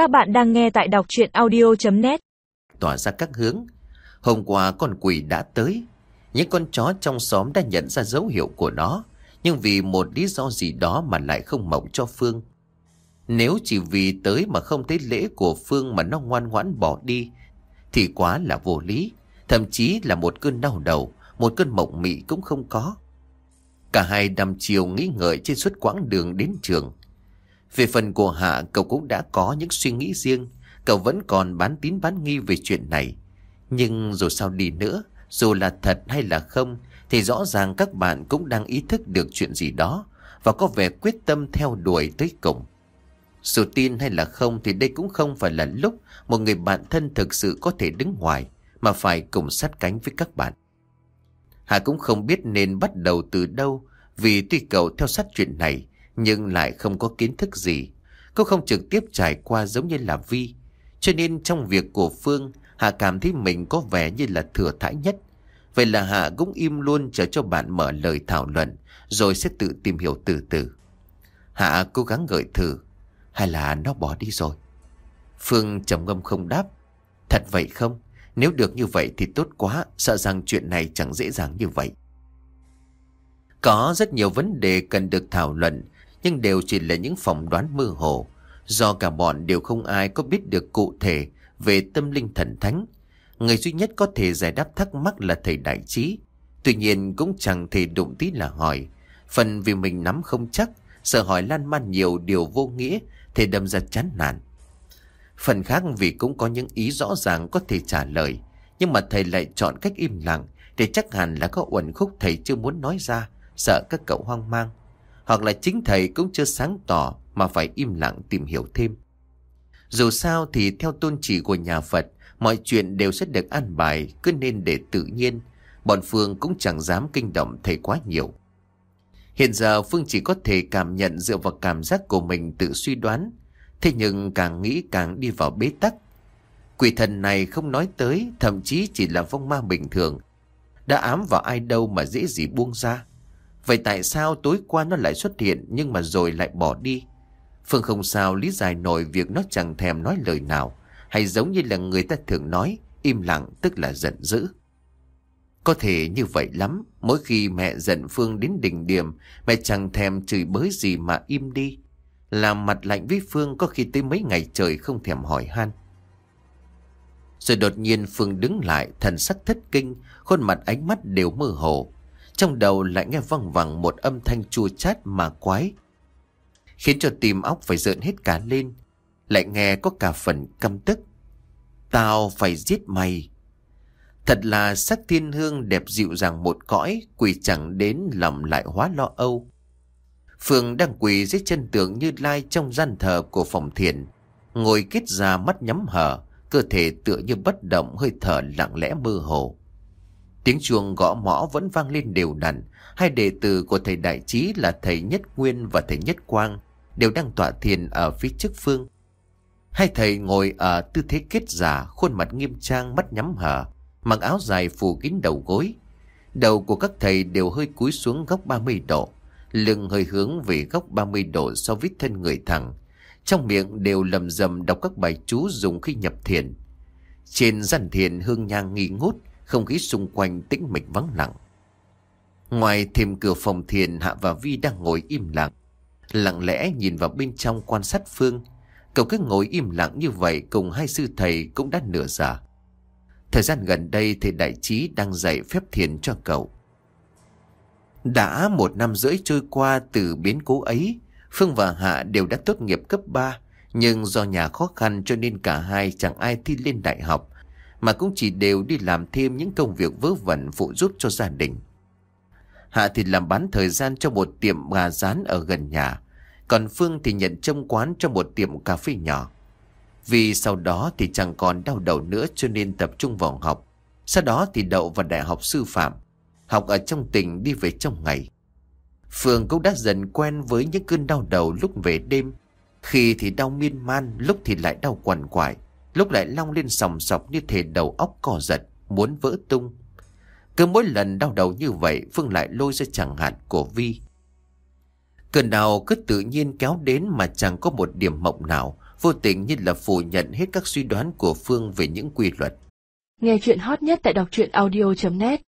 Các bạn đang nghe tại đọc chuyện audio.net Tỏa ra các hướng. Hôm qua con quỷ đã tới. Những con chó trong xóm đã nhận ra dấu hiệu của nó. Nhưng vì một lý do gì đó mà lại không mộng cho Phương. Nếu chỉ vì tới mà không thấy lễ của Phương mà nó ngoan ngoãn bỏ đi, Thì quá là vô lý. Thậm chí là một cơn đau đầu, Một cơn mộng mị cũng không có. Cả hai đầm chiều nghĩ ngợi trên suốt quãng đường đến trường về phần của Hạ, cậu cũng đã có những suy nghĩ riêng. Cậu vẫn còn bán tín bán nghi về chuyện này. Nhưng dù sao đi nữa, Dù là thật hay là không, Thì rõ ràng các bạn cũng đang ý thức được chuyện gì đó Và có vẻ quyết tâm theo đuổi tới cùng. Dù tin hay là không Thì đây cũng không phải là lúc Một người bạn thân thực sự có thể đứng ngoài, Mà phải cùng sát cánh với các bạn. Hạ cũng không biết nên bắt đầu từ đâu, Vì tuy cậu theo sát chuyện này nhưng lại không có kiến thức gì. Cô không trực tiếp trải qua giống như là Vi. Cho nên trong việc của Phương, Hạ cảm thấy mình có vẻ như là thừa thãi nhất. Vậy là Hạ cũng im luôn chờ cho bạn mở lời thảo luận, rồi sẽ tự tìm hiểu từ từ. Hạ cố gắng gợi thử, hay là nó bỏ đi rồi? Phương trầm ngâm không đáp. Thật vậy không? Nếu được như vậy thì tốt quá, sợ rằng chuyện này chẳng dễ dàng như vậy. Có rất nhiều vấn đề cần được thảo luận, nhưng đều chỉ là những phỏng đoán mơ hồ, do cả bọn đều không ai có biết được cụ thể về tâm linh thần thánh. Người duy nhất có thể giải đáp thắc mắc là thầy đại trí, tuy nhiên cũng chẳng thể đụng tí là hỏi. Phần vì mình nắm không chắc, sợ hỏi lan man nhiều điều vô nghĩa, thì đâm ra chán nản. Phần khác vì cũng có những ý rõ ràng có thể trả lời, nhưng mà thầy lại chọn cách im lặng, để chắc hẳn là có uẩn khúc thầy chưa muốn nói ra, sợ các cậu hoang mang hoặc là chính thầy cũng chưa sáng tỏ mà phải im lặng tìm hiểu thêm. Dù sao thì theo tôn chỉ của nhà Phật, mọi chuyện đều sẽ được an bài, cứ nên để tự nhiên. Bọn Phương cũng chẳng dám kinh động thầy quá nhiều. Hiện giờ Phương chỉ có thể cảm nhận dựa vào cảm giác của mình tự suy đoán. Thế nhưng càng nghĩ càng đi vào bế tắc. Quỷ thần này không nói tới, thậm chí chỉ là vong ma bình thường. Đã ám vào ai đâu mà dễ gì buông ra. Vậy tại sao tối qua nó lại xuất hiện nhưng mà rồi lại bỏ đi? Phương không sao lý giải nổi việc nó chẳng thèm nói lời nào. Hay giống như là người ta thường nói, im lặng tức là giận dữ. Có thể như vậy lắm, mỗi khi mẹ giận Phương đến đỉnh điểm, mẹ chẳng thèm chửi bới gì mà im đi. Làm mặt lạnh với Phương có khi tới mấy ngày trời không thèm hỏi han. Rồi đột nhiên Phương đứng lại, thần sắc thất kinh, khuôn mặt ánh mắt đều mơ hồ. Trong đầu lại nghe văng vẳng một âm thanh chua chát mà quái. Khiến cho tim óc phải rợn hết cả lên. Lại nghe có cả phần căm tức. Tao phải giết mày. Thật là sắc thiên hương đẹp dịu dàng một cõi, quỳ chẳng đến lòng lại hóa lo âu. Phương đang quỳ dưới chân tượng như lai trong gian thờ của phòng thiền. Ngồi kết ra mắt nhắm hở, cơ thể tựa như bất động hơi thở lặng lẽ mơ hồ. Tiếng chuông gõ mõ vẫn vang lên đều đặn. Hai đệ tử của thầy Đại Trí là thầy Nhất Nguyên và thầy Nhất Quang đều đang tọa thiền ở phía trước phương. Hai thầy ngồi ở tư thế kết giả, khuôn mặt nghiêm trang, mắt nhắm hở, mặc áo dài phủ kín đầu gối. Đầu của các thầy đều hơi cúi xuống góc 30 độ, lưng hơi hướng về góc 30 độ so với thân người thẳng. Trong miệng đều lầm rầm đọc các bài chú dùng khi nhập thiền. Trên giàn thiền hương nhang nghi ngút, không khí xung quanh tĩnh mịch vắng lặng. Ngoài thêm cửa phòng thiền Hạ và Vi đang ngồi im lặng. Lặng lẽ nhìn vào bên trong quan sát Phương. Cậu cứ ngồi im lặng như vậy cùng hai sư thầy cũng đã nửa giờ. Thời gian gần đây thầy Đại Trí đang dạy phép thiền cho cậu. Đã một năm rưỡi trôi qua từ biến cố ấy, Phương và Hạ đều đã tốt nghiệp cấp 3, nhưng do nhà khó khăn cho nên cả hai chẳng ai thi lên đại học mà cũng chỉ đều đi làm thêm những công việc vớ vẩn phụ giúp cho gia đình. Hạ thì làm bán thời gian cho một tiệm gà rán ở gần nhà, còn Phương thì nhận trông quán cho một tiệm cà phê nhỏ. Vì sau đó thì chẳng còn đau đầu nữa cho nên tập trung vào học. Sau đó thì đậu vào đại học sư phạm, học ở trong tỉnh đi về trong ngày. Phương cũng đã dần quen với những cơn đau đầu lúc về đêm, khi thì đau miên man, lúc thì lại đau quằn quại. Lúc lại long lên sòng sọc như thể đầu óc co giật, muốn vỡ tung. Cứ mỗi lần đau đầu như vậy, Phương lại lôi ra chẳng hạn của Vi. Cơn đau cứ tự nhiên kéo đến mà chẳng có một điểm mộng nào, vô tình như là phủ nhận hết các suy đoán của Phương về những quy luật. Nghe chuyện hot nhất tại đọc truyện audio.net